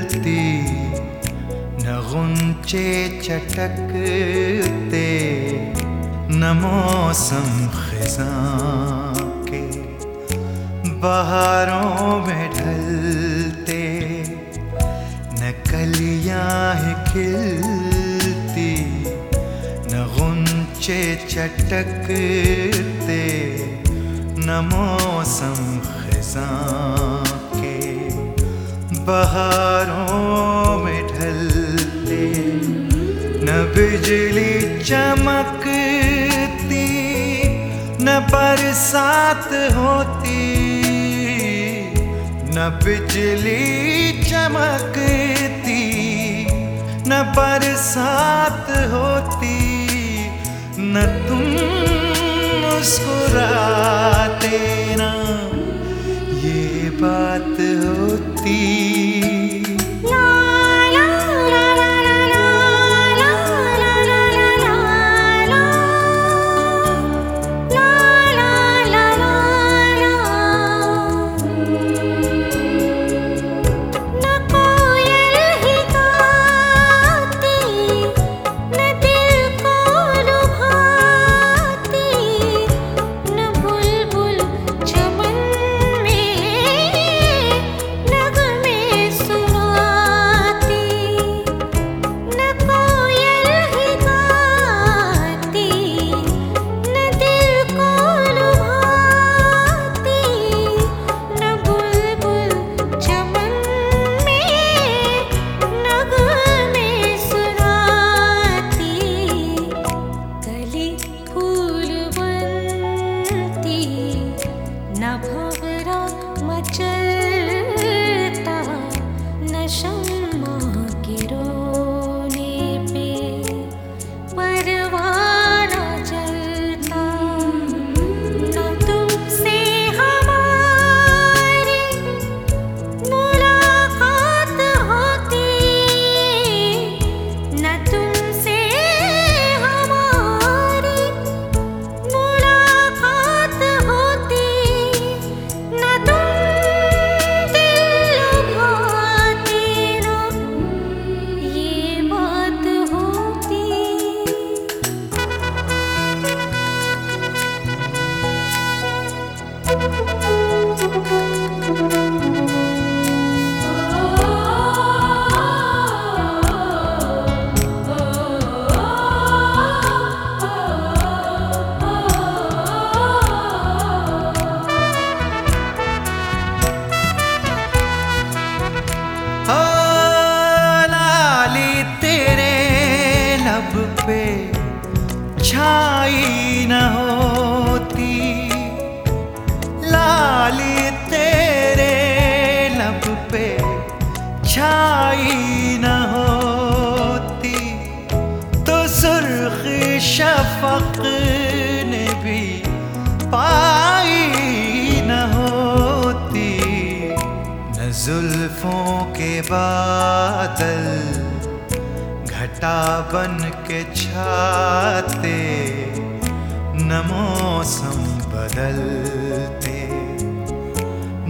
खिलती न गुंचे चटकते, न मौसम खिजा के बहारों में ढलते, न कलियाँ खिलती, न गुंचे चटकते, न मौसम खिजा बहारों में ढलते न बिजली चमकती, न बरसात होती, न बिजली चमकती, न बरसात होती, न तुम मुस्कुराते ना। पे छाई न होती। लाली तेरे लब पे छाई न होती। तो सुर्ख शफक ने भी पाई न होती। न जुल्फों के बादल घटा बन के छाते न मौसम बदलते,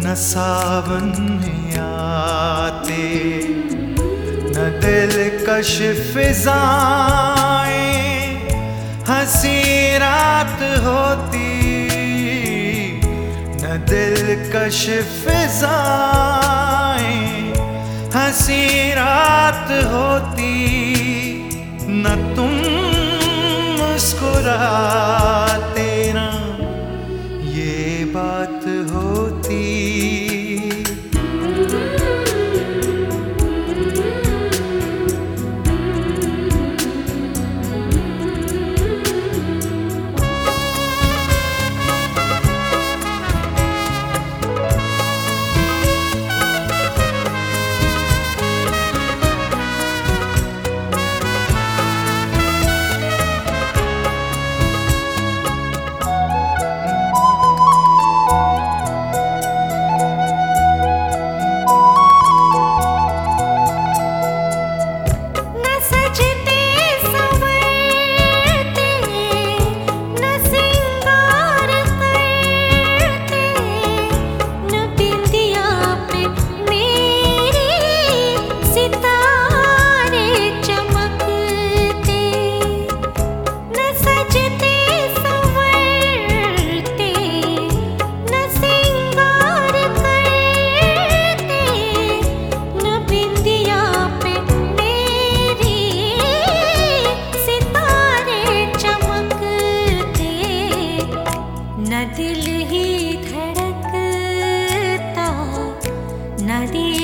न सावन आते, न दिल कश फिजाएँ, हँसी रात होती, न दिल कश फिजाएँ, हँसी रात होती। di